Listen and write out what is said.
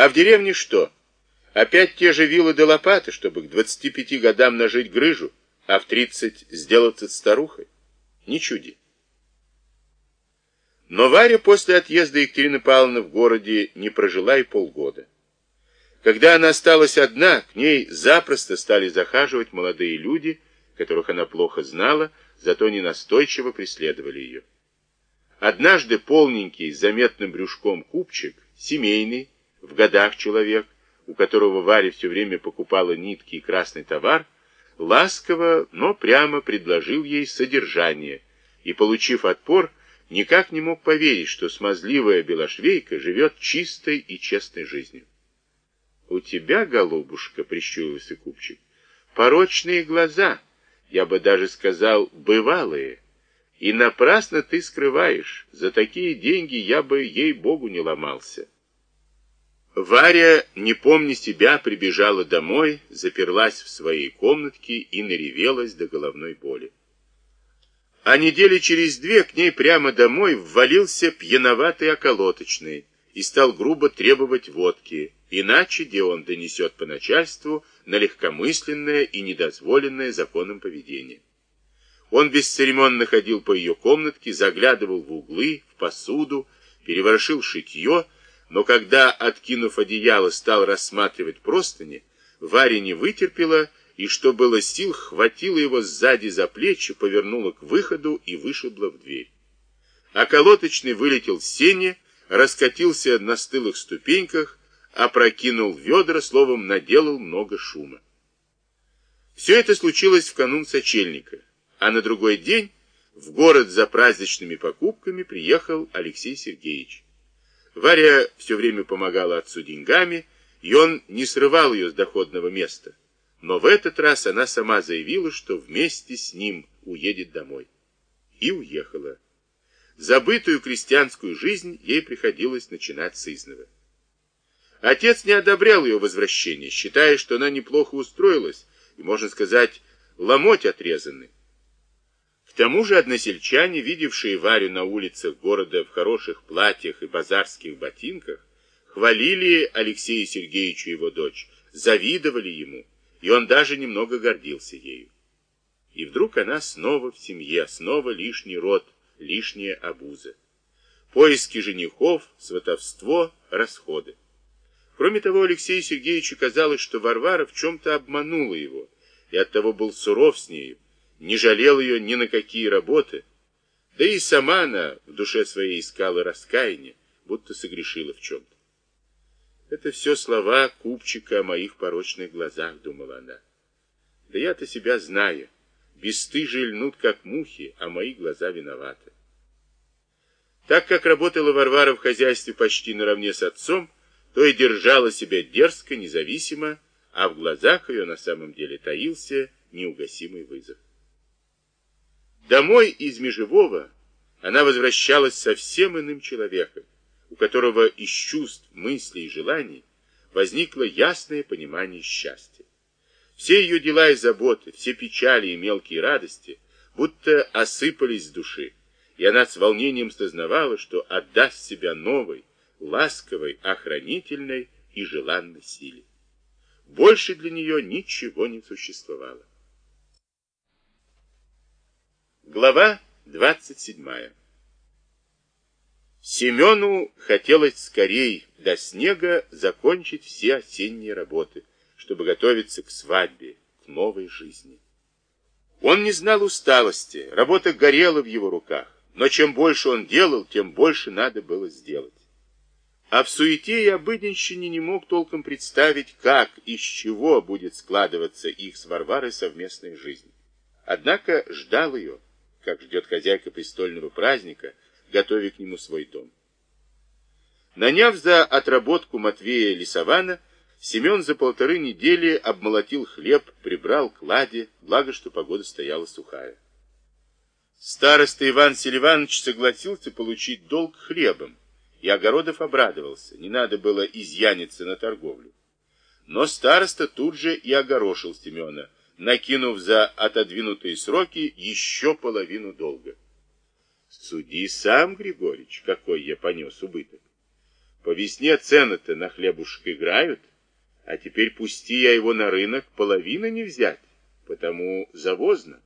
А в деревне что? Опять те же вилы да лопаты, чтобы к 25 годам нажить грыжу, а в 30 сделаться старухой? Не чуди. Но Варя после отъезда Екатерины Павловны в городе не прожила и полгода. Когда она осталась одна, к ней запросто стали захаживать молодые люди, которых она плохо знала, зато не настойчиво преследовали ее. Однажды полненький, заметным брюшком купчик, семейный, в годах человек, у которого Варя все время покупала нитки и красный товар, ласково, но прямо предложил ей содержание, и, получив отпор, никак не мог поверить, что смазливая белошвейка живет чистой и честной жизнью. «У тебя, голубушка, — прищурился купчик, — порочные глаза, я бы даже сказал, бывалые, и напрасно ты скрываешь, за такие деньги я бы, ей-богу, не ломался». Варя, не помня себя, прибежала домой, заперлась в своей комнатке и наревелась до головной боли. А недели через две к ней прямо домой ввалился пьяноватый околоточный и стал грубо требовать водки, иначе где он донесет по начальству на легкомысленное и недозволенное законом поведение. Он бесцеремонно ходил по ее комнатке, заглядывал в углы, в посуду, переворошил шитье, но когда, откинув одеяло, стал рассматривать простыни, Варя не вытерпела и, что было сил, хватила его сзади за плечи, повернула к выходу и вышибла в дверь. А колоточный вылетел с сени, раскатился на стылых ступеньках, опрокинул ведра, словом, наделал много шума. Все это случилось в канун сочельника, а на другой день в город за праздничными покупками приехал Алексей Сергеевич. Варя все время помогала отцу деньгами, и он не срывал ее с доходного места. Но в этот раз она сама заявила, что вместе с ним уедет домой. И уехала. Забытую крестьянскую жизнь ей приходилось начинать с изного. Отец не одобрял ее возвращение, считая, что она неплохо устроилась и, можно сказать, ломоть отрезаны. К тому же односельчане, видевшие Варю на улицах города в хороших платьях и базарских ботинках, хвалили Алексею Сергеевичу его дочь, завидовали ему, и он даже немного гордился ею. И вдруг она снова в семье, снова лишний род, лишняя обуза. Поиски женихов, сватовство, расходы. Кроме того, Алексею Сергеевичу казалось, что Варвара в чем-то обманула его, и оттого был суров с нею, не жалел ее ни на какие работы, да и сама она в душе своей искала раскаяния, будто согрешила в чем-то. Это все слова купчика о моих порочных глазах, думала она. Да я-то себя знаю. Бесстыжие льнут, как мухи, а мои глаза виноваты. Так как работала Варвара в хозяйстве почти наравне с отцом, то и держала себя дерзко, независимо, а в глазах ее на самом деле таился неугасимый вызов. Домой из Межевого она возвращалась совсем иным человеком, у которого из чувств, мыслей и желаний возникло ясное понимание счастья. Все ее дела и заботы, все печали и мелкие радости будто осыпались с души, и она с волнением сознавала, что отдаст себя новой, ласковой, охранительной и желанной силе. Больше для нее ничего не существовало. Глава двадцать седьмая Семену хотелось скорей до снега закончить все осенние работы, чтобы готовиться к свадьбе, к новой жизни. Он не знал усталости, работа горела в его руках, но чем больше он делал, тем больше надо было сделать. А в суете и обыденщине не мог толком представить, как и с чего будет складываться их с Варварой совместная жизнь. Однако ждал ее, как ждет хозяйка престольного праздника, готовя к нему свой дом. Наняв за отработку Матвея Лисована, Семен за полторы недели обмолотил хлеб, прибрал клади, благо, что погода стояла сухая. Староста Иван Селиванович согласился получить долг хлебом, и Огородов обрадовался, не надо было изъяниться на торговлю. Но староста тут же и огорошил Семена, накинув за отодвинутые сроки еще половину долга. Суди сам, Григорьевич, какой я понес убыток. По весне цены-то на хлебушек играют, а теперь пусти я его на рынок, половины не взять, потому завозно.